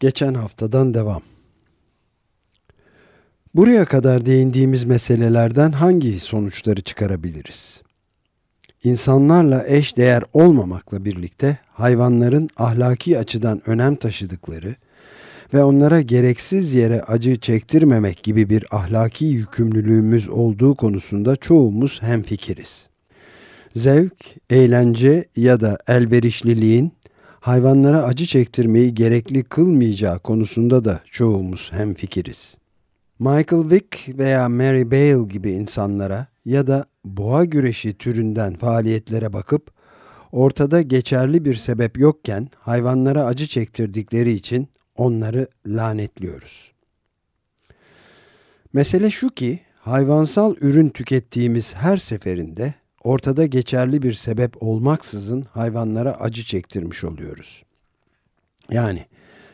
Geçen haftadan devam. Buraya kadar değindiğimiz meselelerden hangi sonuçları çıkarabiliriz? İnsanlarla eş değer olmamakla birlikte hayvanların ahlaki açıdan önem taşıdıkları ve onlara gereksiz yere acı çektirmemek gibi bir ahlaki yükümlülüğümüz olduğu konusunda çoğumuz hemfikiriz. Zevk, eğlence ya da elverişliliğin hayvanlara acı çektirmeyi gerekli kılmayacağı konusunda da çoğumuz hemfikiriz. Michael Vick veya Mary Bale gibi insanlara ya da boğa güreşi türünden faaliyetlere bakıp ortada geçerli bir sebep yokken hayvanlara acı çektirdikleri için onları lanetliyoruz. Mesele şu ki hayvansal ürün tükettiğimiz her seferinde ortada geçerli bir sebep olmaksızın hayvanlara acı çektirmiş oluyoruz. Yani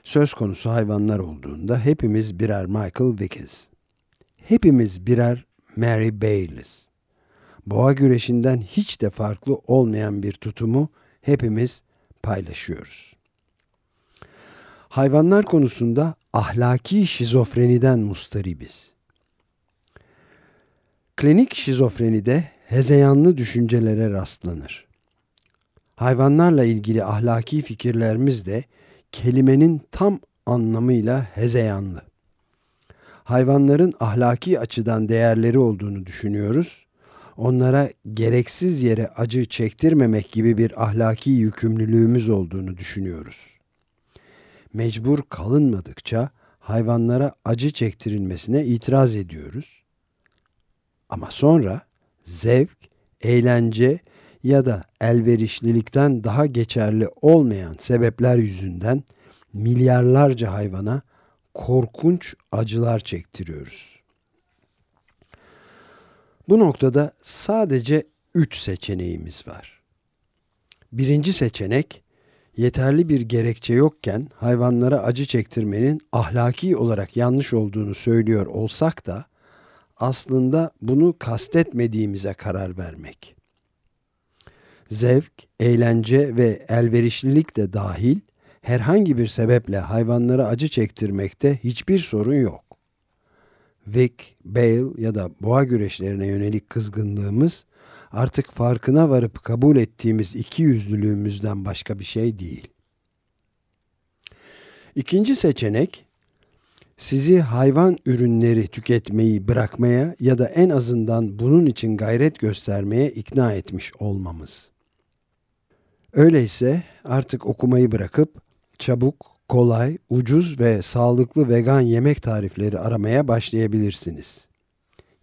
söz konusu hayvanlar olduğunda hepimiz birer Michael Vickiz. Hepimiz birer Mary Bayles. Boğa güreşinden hiç de farklı olmayan bir tutumu hepimiz paylaşıyoruz. Hayvanlar konusunda ahlaki şizofreniden mustaribiz. Klinik şizofrenide hezeyanlı düşüncelere rastlanır. Hayvanlarla ilgili ahlaki fikirlerimiz de kelimenin tam anlamıyla hezeyanlı. Hayvanların ahlaki açıdan değerleri olduğunu düşünüyoruz. Onlara gereksiz yere acı çektirmemek gibi bir ahlaki yükümlülüğümüz olduğunu düşünüyoruz. Mecbur kalınmadıkça hayvanlara acı çektirilmesine itiraz ediyoruz. Ama sonra zevk, eğlence ya da elverişlilikten daha geçerli olmayan sebepler yüzünden milyarlarca hayvana korkunç acılar çektiriyoruz. Bu noktada sadece üç seçeneğimiz var. Birinci seçenek, yeterli bir gerekçe yokken hayvanlara acı çektirmenin ahlaki olarak yanlış olduğunu söylüyor olsak da aslında bunu kastetmediğimize karar vermek. Zevk, eğlence ve elverişlilik de dahil herhangi bir sebeple hayvanlara acı çektirmekte hiçbir sorun yok. Vic, Bale ya da boğa güreşlerine yönelik kızgınlığımız artık farkına varıp kabul ettiğimiz iki yüzlülüğümüzden başka bir şey değil. İkinci seçenek sizi hayvan ürünleri tüketmeyi bırakmaya ya da en azından bunun için gayret göstermeye ikna etmiş olmamız. Öyleyse artık okumayı bırakıp çabuk, kolay, ucuz ve sağlıklı vegan yemek tarifleri aramaya başlayabilirsiniz.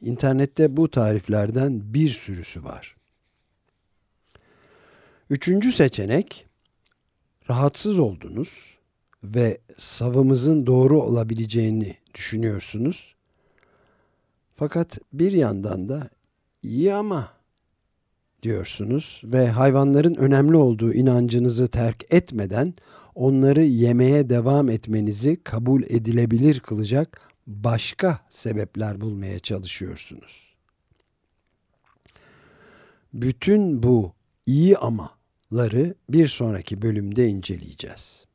İnternette bu tariflerden bir sürüsü var. Üçüncü seçenek, rahatsız oldunuz ve savımızın doğru olabileceğini düşünüyorsunuz. Fakat bir yandan da iyi ama diyorsunuz ve hayvanların önemli olduğu inancınızı terk etmeden onları yemeye devam etmenizi kabul edilebilir kılacak başka sebepler bulmaya çalışıyorsunuz. Bütün bu iyi amaları bir sonraki bölümde inceleyeceğiz.